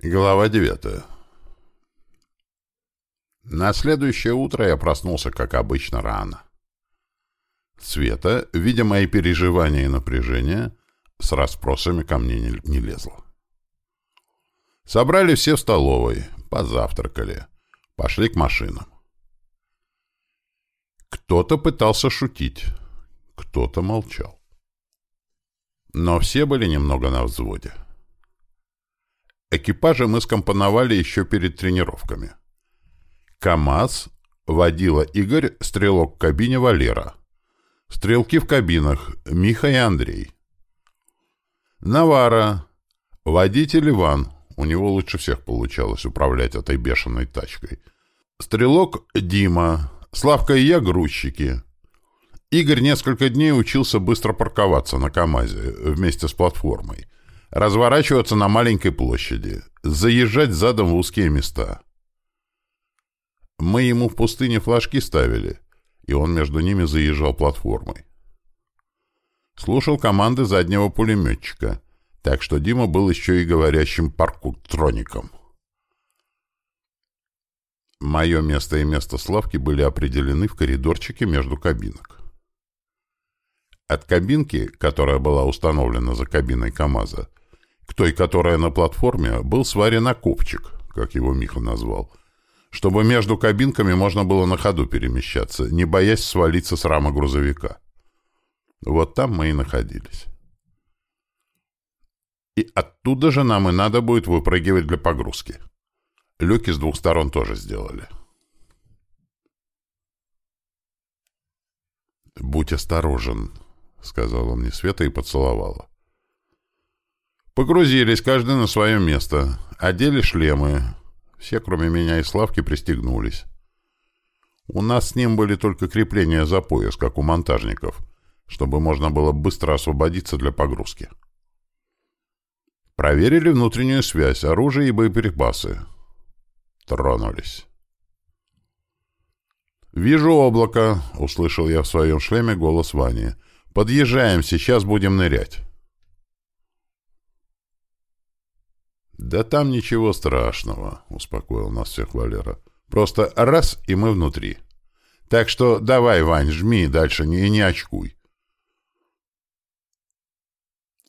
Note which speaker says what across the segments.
Speaker 1: Глава девятая. На следующее утро я проснулся, как обычно, рано. Света, видя мои переживания и напряжение, с расспросами ко мне не, не лезла. Собрали все в столовой, позавтракали, пошли к машинам. Кто-то пытался шутить, кто-то молчал. Но все были немного на взводе. Экипажи мы скомпоновали еще перед тренировками. КАМАЗ водила Игорь, стрелок в кабине Валера. Стрелки в кабинах Миха и Андрей. Навара. Водитель Иван. У него лучше всех получалось управлять этой бешеной тачкой. Стрелок Дима. Славка и я грузчики. Игорь несколько дней учился быстро парковаться на КАМАЗе вместе с платформой разворачиваться на маленькой площади, заезжать задом в узкие места. Мы ему в пустыне флажки ставили, и он между ними заезжал платформой. Слушал команды заднего пулеметчика, так что Дима был еще и говорящим паркутроником. Мое место и место Славки были определены в коридорчике между кабинок. От кабинки, которая была установлена за кабиной КамАЗа, к той, которая на платформе, был сварен окопчик, как его Миха назвал, чтобы между кабинками можно было на ходу перемещаться, не боясь свалиться с рамы грузовика. Вот там мы и находились. И оттуда же нам и надо будет выпрыгивать для погрузки. Люки с двух сторон тоже сделали. «Будь осторожен», — сказала мне Света и поцеловала. Погрузились, каждый на свое место. Одели шлемы. Все, кроме меня и Славки, пристегнулись. У нас с ним были только крепления за пояс, как у монтажников, чтобы можно было быстро освободиться для погрузки. Проверили внутреннюю связь, оружие и боеприпасы. Тронулись. «Вижу облако», — услышал я в своем шлеме голос Вани. «Подъезжаем, сейчас будем нырять». «Да там ничего страшного», — успокоил нас всех Валера. «Просто раз, и мы внутри. Так что давай, Вань, жми дальше не, не очкуй».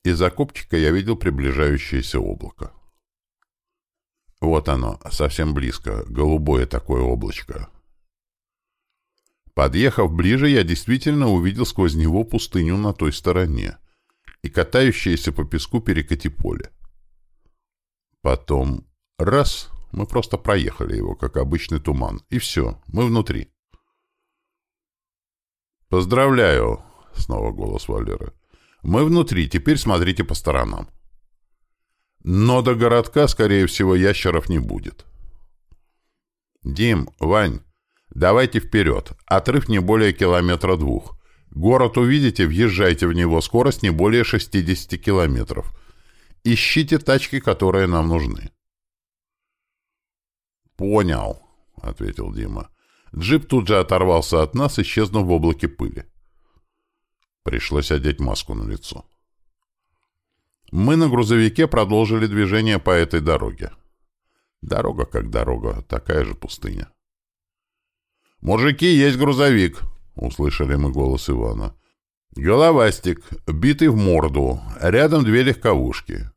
Speaker 1: Из окопчика я видел приближающееся облако. Вот оно, совсем близко, голубое такое облачко. Подъехав ближе, я действительно увидел сквозь него пустыню на той стороне и катающееся по песку перекати поле. Потом раз, мы просто проехали его, как обычный туман, и все, мы внутри. «Поздравляю!» — снова голос Валеры. «Мы внутри, теперь смотрите по сторонам». Но до городка, скорее всего, ящеров не будет. «Дим, Вань, давайте вперед. Отрыв не более километра двух. Город увидите, въезжайте в него. Скорость не более 60 километров. Ищите тачки, которые нам нужны. «Понял», — ответил Дима. Джип тут же оторвался от нас, исчезнув в облаке пыли. Пришлось одеть маску на лицо. Мы на грузовике продолжили движение по этой дороге. Дорога как дорога, такая же пустыня. «Мужики, есть грузовик!» — услышали мы голос Ивана. Головастик, битый в морду, рядом две легковушки.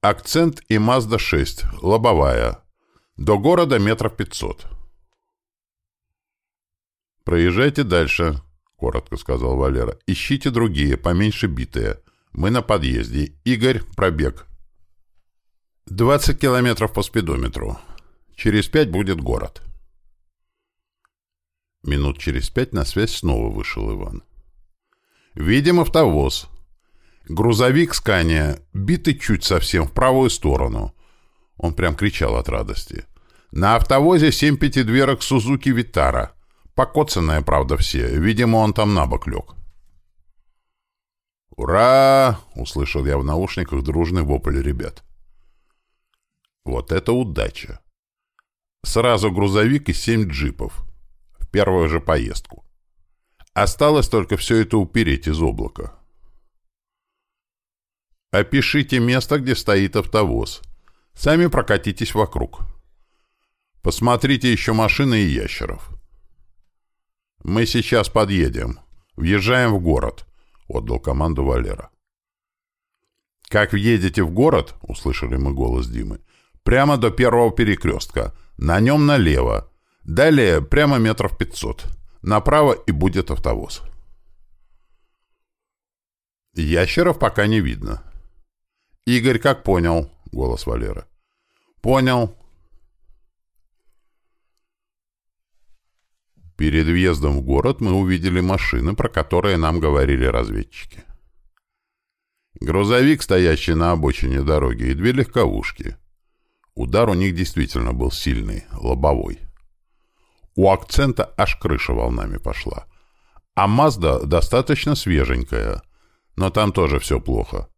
Speaker 1: Акцент и Мазда-6, лобовая. До города метров пятьсот. «Проезжайте дальше», — коротко сказал Валера. «Ищите другие, поменьше битые. Мы на подъезде. Игорь, пробег». «Двадцать километров по спидометру. Через пять будет город». Минут через пять на связь снова вышел Иван. Видим автовоз. Грузовик Скания, битый чуть совсем в правую сторону. Он прям кричал от радости. На автовозе семь пятидверок Сузуки Витара. Покоцанная, правда, все. Видимо, он там на бок лег. «Ура!» — услышал я в наушниках дружный вопль ребят. Вот это удача! Сразу грузовик и семь джипов. В первую же поездку. Осталось только все это упереть из облака. «Опишите место, где стоит автовоз», Сами прокатитесь вокруг. Посмотрите еще машины и ящеров. Мы сейчас подъедем. Въезжаем в город, — отдал команду Валера. «Как въедете в город, — услышали мы голос Димы, — прямо до первого перекрестка, на нем налево, далее прямо метров пятьсот, направо и будет автовоз». Ящеров пока не видно. «Игорь как понял?» — голос Валера. «Понял». Перед въездом в город мы увидели машины, про которые нам говорили разведчики. Грузовик, стоящий на обочине дороги, и две легковушки. Удар у них действительно был сильный, лобовой. У акцента аж крыша волнами пошла. А Мазда достаточно свеженькая, но там тоже все плохо.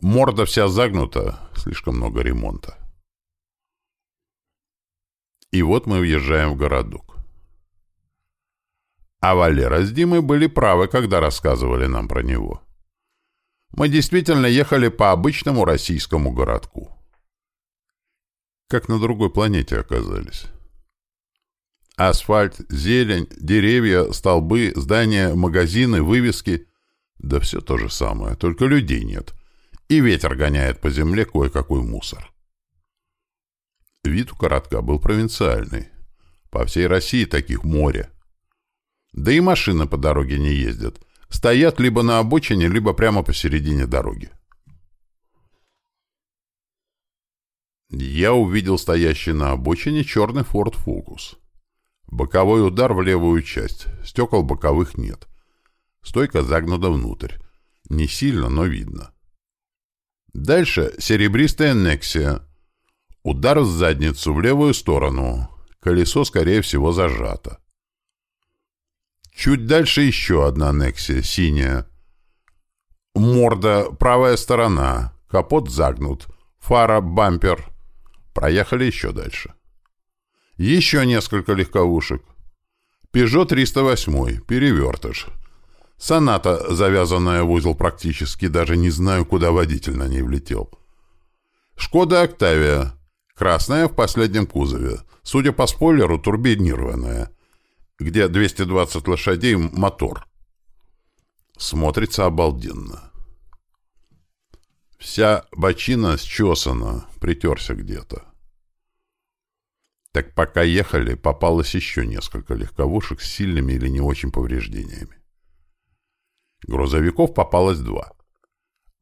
Speaker 1: Морда вся загнута, слишком много ремонта. И вот мы въезжаем в городок. А Валера с Димой были правы, когда рассказывали нам про него. Мы действительно ехали по обычному российскому городку. Как на другой планете оказались. Асфальт, зелень, деревья, столбы, здания, магазины, вывески. Да все то же самое, только людей нет. И ветер гоняет по земле кое-какой мусор. Вид у городка был провинциальный. По всей России таких море. Да и машины по дороге не ездят. Стоят либо на обочине, либо прямо посередине дороги. Я увидел стоящий на обочине черный Ford Focus. Боковой удар в левую часть. Стекол боковых нет. Стойка загнута внутрь. Не сильно, но видно. Дальше серебристая Нексия. Удар в задницу в левую сторону. Колесо, скорее всего, зажато. Чуть дальше еще одна Нексия, синяя. Морда, правая сторона. Капот загнут. Фара, бампер. Проехали еще дальше. Еще несколько легковушек. Пежо 308, перевертыш. Соната, завязанная в узел практически, даже не знаю, куда водитель на ней влетел. Шкода Октавия. Красная в последнем кузове. Судя по спойлеру, турбинированная где 220 лошадей мотор. Смотрится обалденно. Вся бочина счесана, притерся где-то. Так пока ехали, попалось еще несколько легковушек с сильными или не очень повреждениями. Грузовиков попалось два.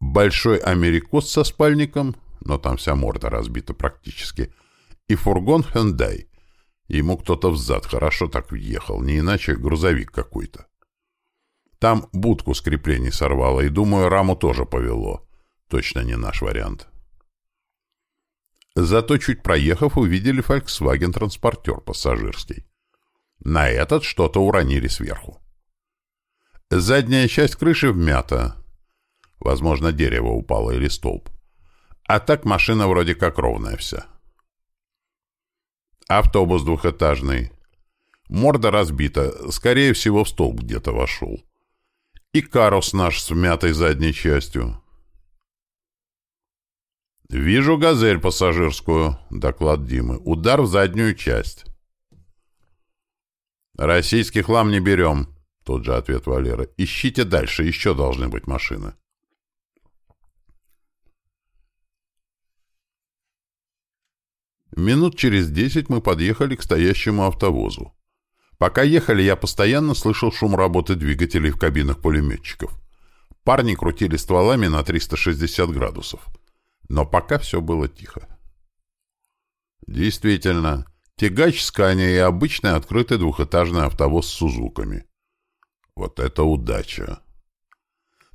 Speaker 1: Большой америкос со спальником, но там вся морда разбита практически, и фургон Hyundai, Ему кто-то взад хорошо так въехал, не иначе грузовик какой-то. Там будку с креплений сорвало, и, думаю, раму тоже повело. Точно не наш вариант. Зато чуть проехав, увидели Volkswagen-транспортер пассажирский. На этот что-то уронили сверху. Задняя часть крыши вмята. Возможно, дерево упало или столб. А так машина вроде как ровная вся. Автобус двухэтажный. Морда разбита, скорее всего, в столб где-то вошел. И карус наш с мятой задней частью. «Вижу «Газель» пассажирскую», — доклад Димы. «Удар в заднюю часть». «Российский хлам не берем», — тот же ответ Валера. «Ищите дальше, еще должны быть машины». Минут через десять мы подъехали к стоящему автовозу. Пока ехали, я постоянно слышал шум работы двигателей в кабинах пулеметчиков. Парни крутили стволами на 360 градусов. Но пока все было тихо. Действительно, тягач Скания и обычный открытый двухэтажный автовоз с Сузуками. Вот это удача!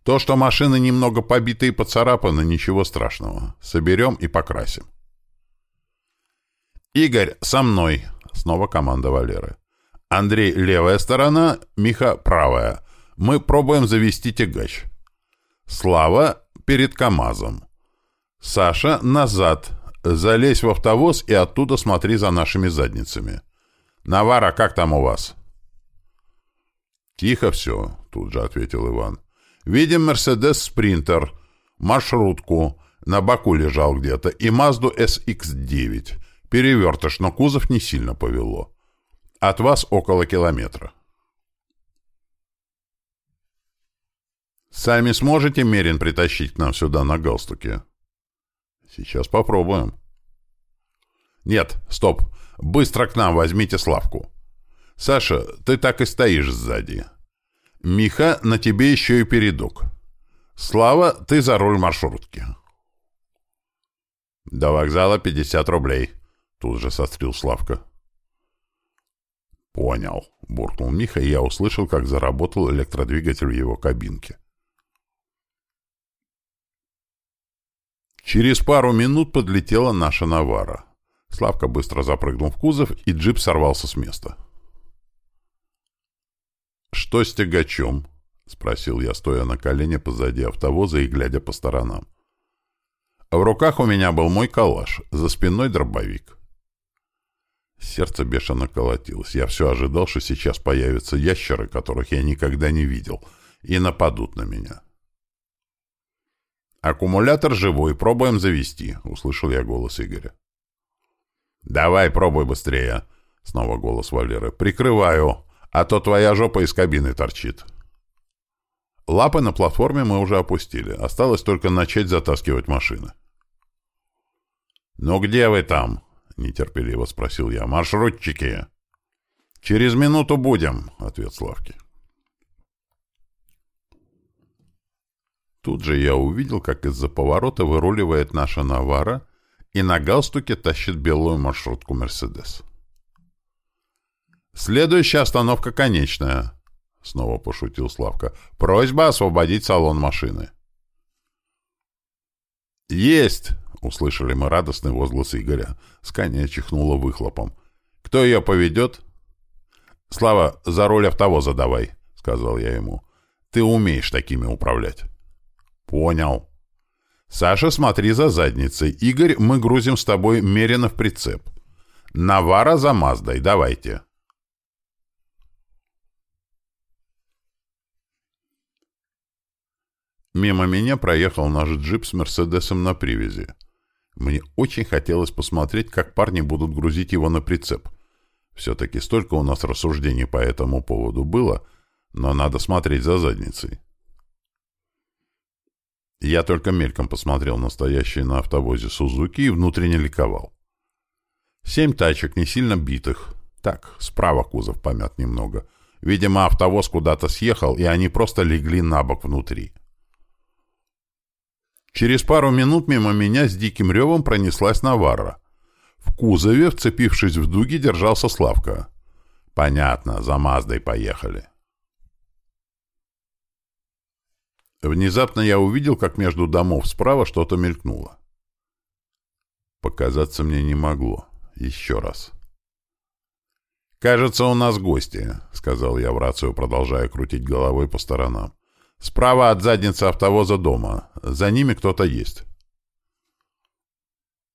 Speaker 1: То, что машины немного побиты и поцарапаны, ничего страшного. Соберем и покрасим. «Игорь, со мной!» — снова команда Валеры. «Андрей — левая сторона, Миха — правая. Мы пробуем завести тягач. Слава — перед КамАЗом. Саша — назад. Залезь в автовоз и оттуда смотри за нашими задницами. Навара, как там у вас?» «Тихо все», — тут же ответил Иван. «Видим Мерседес Спринтер, маршрутку, На боку лежал где-то и Мазду SX-9. Перевертыш, но кузов не сильно повело. От вас около километра. Сами сможете Мерин притащить к нам сюда на галстуке? Сейчас попробуем. Нет, стоп. Быстро к нам возьмите Славку. Саша, ты так и стоишь сзади. Миха, на тебе еще и передок. Слава, ты за руль маршрутки. До вокзала 50 рублей. Тут же сострил Славка. Понял, буркнул Миха, и я услышал, как заработал электродвигатель в его кабинке. Через пару минут подлетела наша Навара. Славка быстро запрыгнул в кузов, и джип сорвался с места. «Что с тягачом?» — спросил я, стоя на колене позади автовоза и глядя по сторонам. В руках у меня был мой калаш, за спиной дробовик. Сердце бешено колотилось. Я все ожидал, что сейчас появятся ящеры, которых я никогда не видел, и нападут на меня. «Аккумулятор живой, пробуем завести», — услышал я голос Игоря. «Давай, пробуй быстрее», — снова голос Валеры. «Прикрываю, а то твоя жопа из кабины торчит». Лапы на платформе мы уже опустили. Осталось только начать затаскивать машины. «Ну где вы там?» — нетерпеливо спросил я. «Маршрутчики!» «Через минуту будем», — ответ Славки. Тут же я увидел, как из-за поворота выруливает наша Навара и на галстуке тащит белую маршрутку «Мерседес». «Следующая остановка конечная», — снова пошутил Славка. «Просьба освободить салон машины». «Есть!» — услышали мы радостный возглас Игоря. Скания чихнула выхлопом. «Кто ее поведет?» «Слава, за руль автовоза давай», — сказал я ему. «Ты умеешь такими управлять». «Понял». «Саша, смотри за задницей. Игорь, мы грузим с тобой мерено в прицеп. Навара за Маздой. Давайте». Мимо меня проехал наш джип с «Мерседесом» на привязи. Мне очень хотелось посмотреть, как парни будут грузить его на прицеп. Все-таки столько у нас рассуждений по этому поводу было, но надо смотреть за задницей. Я только мельком посмотрел на стоящие на автовозе Сузуки и внутренне ликовал. Семь тачек, не сильно битых. Так, справа кузов помят немного. Видимо, автовоз куда-то съехал, и они просто легли на бок внутри. Через пару минут мимо меня с диким ревом пронеслась Наварра. В кузове, вцепившись в дуги, держался Славка. Понятно, за Маздой поехали. Внезапно я увидел, как между домов справа что-то мелькнуло. Показаться мне не могло. Еще раз. «Кажется, у нас гости», — сказал я в рацию, продолжая крутить головой по сторонам. «Справа от задницы автовоза дома. За ними кто-то есть».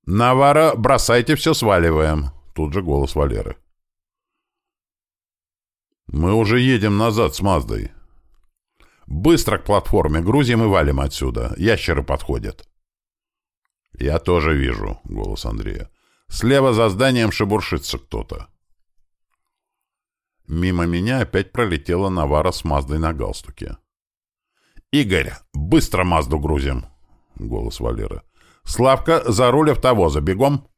Speaker 1: «Навара, бросайте все, сваливаем!» Тут же голос Валеры. «Мы уже едем назад с Маздой. Быстро к платформе, грузим и валим отсюда. Ящеры подходят. Я тоже вижу, голос Андрея. Слева за зданием шебуршится кто-то. Мимо меня опять пролетела Навара с Маздой на галстуке. «Игорь, быстро Мазду грузим!» — голос Валеры. «Славка, за руль автовоза, бегом!»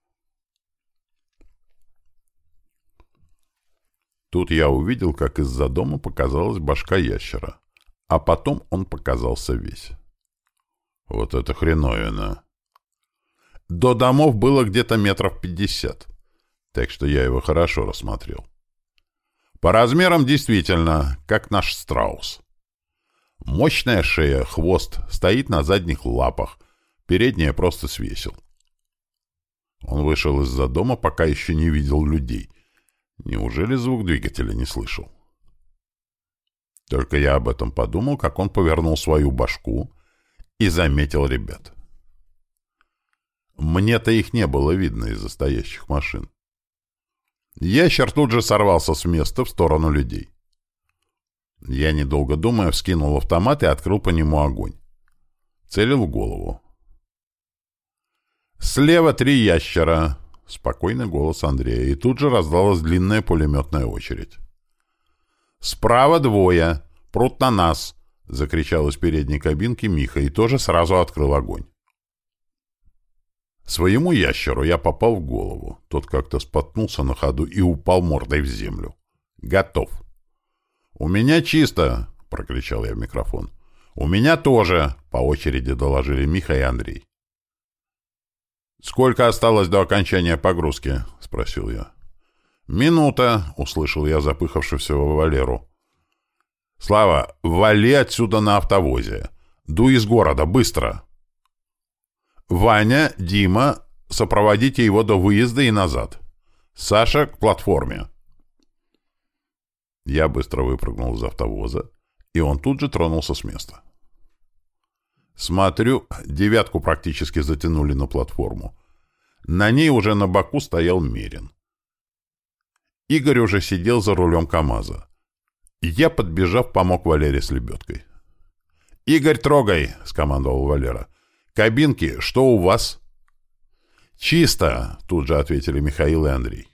Speaker 1: Тут я увидел, как из-за дома показалась башка ящера. А потом он показался весь. Вот это хреновина. До домов было где-то метров пятьдесят, так что я его хорошо рассмотрел. По размерам действительно, как наш страус. Мощная шея, хвост, стоит на задних лапах, передняя просто свесил. Он вышел из-за дома, пока еще не видел людей. Неужели звук двигателя не слышал? Только я об этом подумал, как он повернул свою башку и заметил ребят. Мне-то их не было видно из-за стоящих машин. Ящер тут же сорвался с места в сторону людей. Я, недолго думая, вскинул автомат и открыл по нему огонь. Целил в голову. «Слева три ящера!» — спокойный голос Андрея, и тут же раздалась длинная пулеметная очередь. «Справа двое! Прут на нас!» — закричал из передней кабинки Миха и тоже сразу открыл огонь. Своему ящеру я попал в голову. Тот как-то споткнулся на ходу и упал мордой в землю. «Готов!» «У меня чисто!» — прокричал я в микрофон. «У меня тоже!» — по очереди доложили Миха и Андрей. «Сколько осталось до окончания погрузки?» — спросил я. «Минута!» — услышал я запыхавшегося Валеру. «Слава, вали отсюда на автовозе! Дуй из города, быстро!» «Ваня, Дима, сопроводите его до выезда и назад. Саша к платформе». Я быстро выпрыгнул из автовоза, и он тут же тронулся с места. Смотрю, девятку практически затянули на платформу. На ней уже на боку стоял Мерин. Игорь уже сидел за рулем КамАЗа. Я, подбежав, помог Валере с лебедкой. «Игорь, трогай!» — скомандовал Валера. «Кабинки, что у вас?» «Чисто!» — тут же ответили Михаил и Андрей.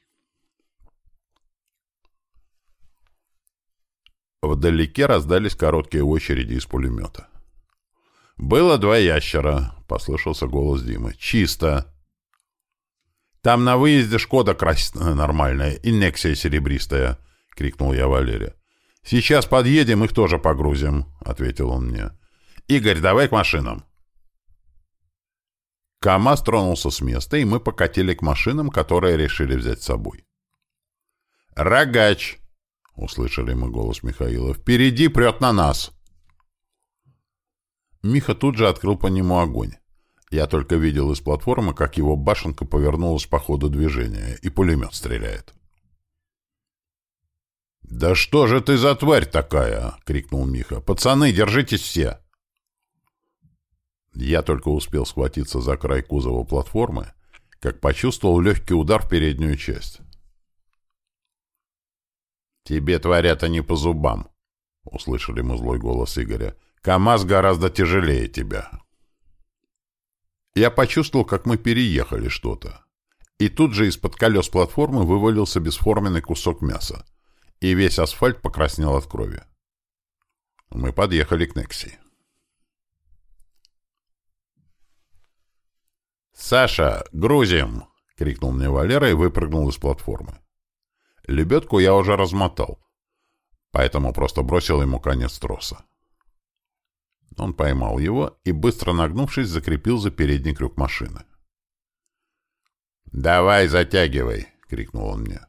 Speaker 1: Вдалеке раздались короткие очереди из пулемета. «Было два ящера», — послышался голос Димы. «Чисто». «Там на выезде «Шкода» красная нормальная и «Нексия» серебристая», — крикнул я Валере. «Сейчас подъедем, их тоже погрузим», — ответил он мне. «Игорь, давай к машинам». КамАЗ тронулся с места, и мы покатили к машинам, которые решили взять с собой. «Рогач!» — услышали мы голос Михаила. «Впереди прет на нас!» Миха тут же открыл по нему огонь. Я только видел из платформы, как его башенка повернулась по ходу движения, и пулемет стреляет. «Да что же ты за тварь такая?» — крикнул Миха. «Пацаны, держитесь все!» Я только успел схватиться за край кузова платформы, как почувствовал легкий удар в переднюю часть. «Тебе, тварята, не по зубам!» — услышали мы злой голос Игоря. «КамАЗ гораздо тяжелее тебя!» Я почувствовал, как мы переехали что-то. И тут же из-под колес платформы вывалился бесформенный кусок мяса, и весь асфальт покраснел от крови. Мы подъехали к Некси. «Саша, грузим!» — крикнул мне Валера и выпрыгнул из платформы. Лебедку я уже размотал, поэтому просто бросил ему конец троса. Он поймал его и, быстро нагнувшись, закрепил за передний крюк машины. «Давай, затягивай!» — крикнул он мне.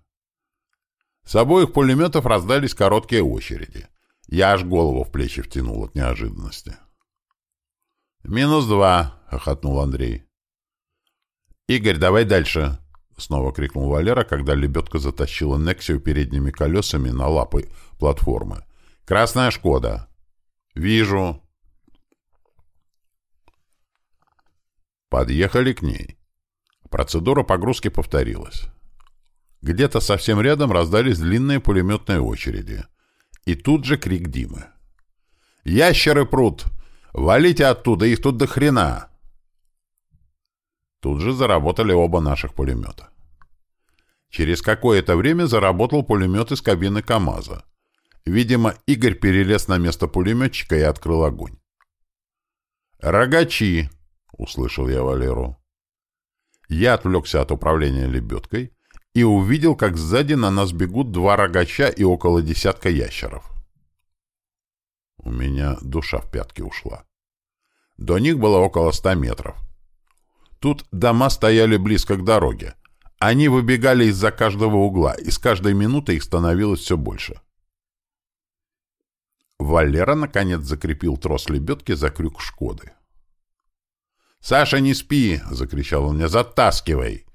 Speaker 1: С обоих пулеметов раздались короткие очереди. Я аж голову в плечи втянул от неожиданности. «Минус два!» — хохотнул Андрей. «Игорь, давай дальше!» — снова крикнул Валера, когда лебедка затащила Нексию передними колесами на лапы платформы. «Красная «Шкода». «Вижу». Подъехали к ней. Процедура погрузки повторилась. Где-то совсем рядом раздались длинные пулеметные очереди. И тут же крик Димы. «Ящеры прут! Валите оттуда, их тут до хрена!» Тут же заработали оба наших пулемета. Через какое-то время заработал пулемет из кабины КамАЗа. Видимо, Игорь перелез на место пулеметчика и открыл огонь. «Рогачи!» — услышал я Валеру. Я отвлекся от управления лебедкой и увидел, как сзади на нас бегут два рогача и около десятка ящеров. У меня душа в пятки ушла. До них было около ста метров. Тут дома стояли близко к дороге. Они выбегали из-за каждого угла, и с каждой минутой их становилось все больше. Валера, наконец, закрепил трос лебедки за крюк «Шкоды». «Саша, не спи!» — закричал он мне. «Затаскивай!»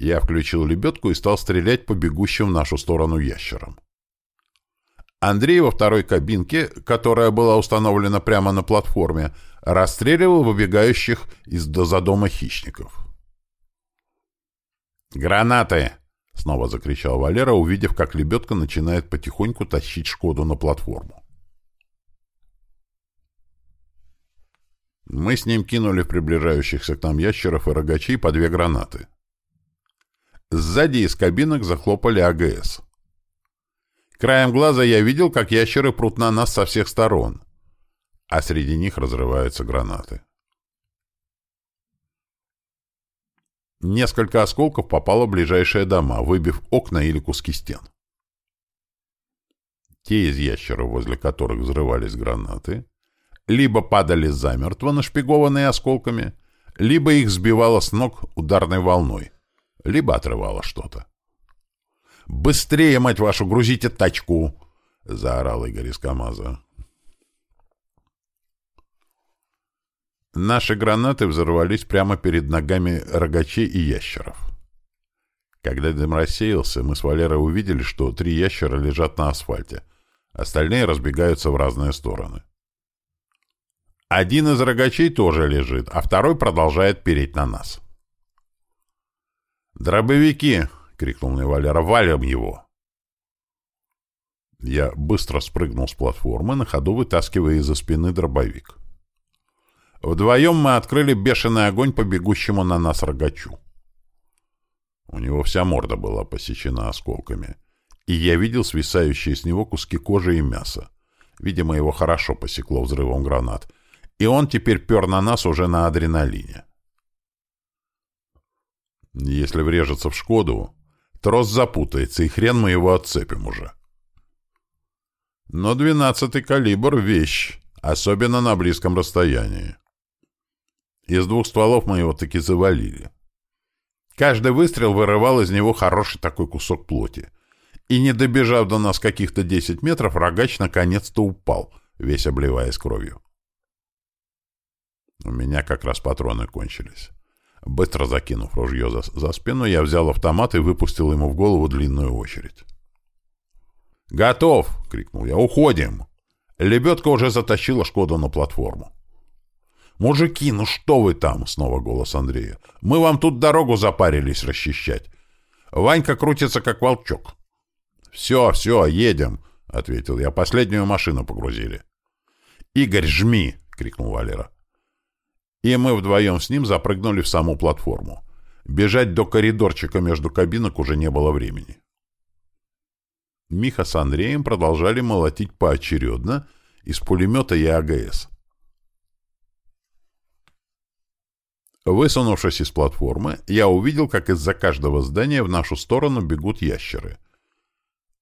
Speaker 1: Я включил лебедку и стал стрелять по бегущим в нашу сторону ящерам. Андрей во второй кабинке, которая была установлена прямо на платформе, расстреливал выбегающих из-за дома хищников. «Гранаты!» — снова закричал Валера, увидев, как лебедка начинает потихоньку тащить «Шкоду» на платформу. Мы с ним кинули в приближающихся к нам ящеров и рогачей по две гранаты. Сзади из кабинок захлопали АГС. Краем глаза я видел, как ящеры прут на нас со всех сторон, а среди них разрываются гранаты. Несколько осколков попало в ближайшие дома, выбив окна или куски стен. Те из ящеров, возле которых взрывались гранаты, либо падали замертво, нашпигованные осколками, либо их сбивало с ног ударной волной, либо отрывало что-то. «Быстрее, мать вашу, грузите тачку!» — заорал Игорь из КамАЗа. Наши гранаты взорвались прямо перед ногами рогачей и ящеров. Когда дым рассеялся, мы с Валерой увидели, что три ящера лежат на асфальте, остальные разбегаются в разные стороны. Один из рогачей тоже лежит, а второй продолжает переть на нас. «Дробовики!» — крикнул мне Валера. «Валим его!» Я быстро спрыгнул с платформы, на ходу вытаскивая из-за спины дробовик. Вдвоем мы открыли бешеный огонь по бегущему на нас рогачу. У него вся морда была посечена осколками, и я видел свисающие с него куски кожи и мяса. Видимо, его хорошо посекло взрывом гранат, и он теперь пер на нас уже на адреналине. Если врежется в «Шкоду», трос запутается, и хрен мы его отцепим уже. Но двенадцатый калибр — вещь, особенно на близком расстоянии. Из двух стволов мы его таки завалили. Каждый выстрел вырывал из него хороший такой кусок плоти. И, не добежав до нас каких-то десять метров, рогач наконец-то упал, весь обливаясь кровью. У меня как раз патроны кончились. Быстро закинув ружье за, за спину, я взял автомат и выпустил ему в голову длинную очередь. «Готов!» — крикнул я. «Уходим!» Лебедка уже затащила Шкоду на платформу. «Мужики, ну что вы там?» — снова голос Андрея. «Мы вам тут дорогу запарились расчищать. Ванька крутится, как волчок». «Все, все, едем!» — ответил я. «Последнюю машину погрузили». «Игорь, жми!» — крикнул Валера и мы вдвоем с ним запрыгнули в саму платформу. Бежать до коридорчика между кабинок уже не было времени. Миха с Андреем продолжали молотить поочередно из пулемета и АГС. Высунувшись из платформы, я увидел, как из-за каждого здания в нашу сторону бегут ящеры.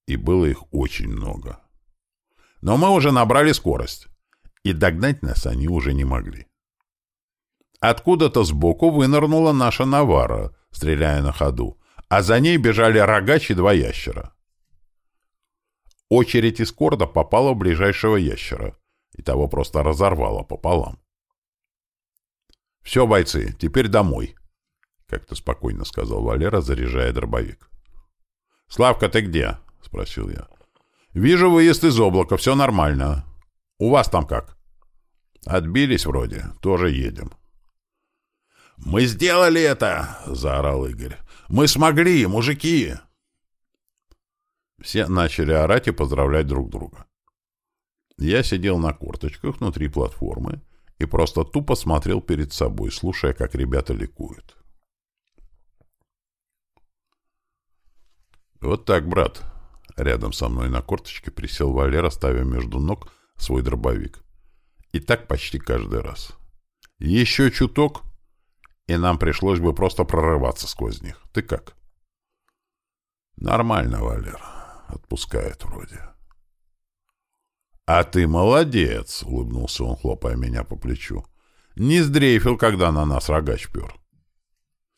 Speaker 1: И было их очень много. Но мы уже набрали скорость, и догнать нас они уже не могли. Откуда-то сбоку вынырнула наша Навара, стреляя на ходу, а за ней бежали рогач и два ящера. Очередь из корда попала в ближайшего ящера, и того просто разорвала пополам. «Все, бойцы, теперь домой», — как-то спокойно сказал Валера, заряжая дробовик. «Славка, ты где?» — спросил я. «Вижу выезд из облака, все нормально. У вас там как?» «Отбились вроде, тоже едем». «Мы сделали это!» — заорал Игорь. «Мы смогли, мужики!» Все начали орать и поздравлять друг друга. Я сидел на корточках внутри платформы и просто тупо смотрел перед собой, слушая, как ребята ликуют. «Вот так, брат!» Рядом со мной на корточке присел Валера, ставя между ног свой дробовик. И так почти каждый раз. «Еще чуток!» И нам пришлось бы просто прорываться сквозь них. Ты как? Нормально, Валер. Отпускает вроде. А ты молодец, улыбнулся он, хлопая меня по плечу. Не сдрейфил, когда на нас рогач пер.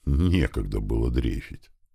Speaker 1: Некогда было дрейфить.